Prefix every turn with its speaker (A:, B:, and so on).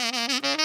A: Ha ha ha ha!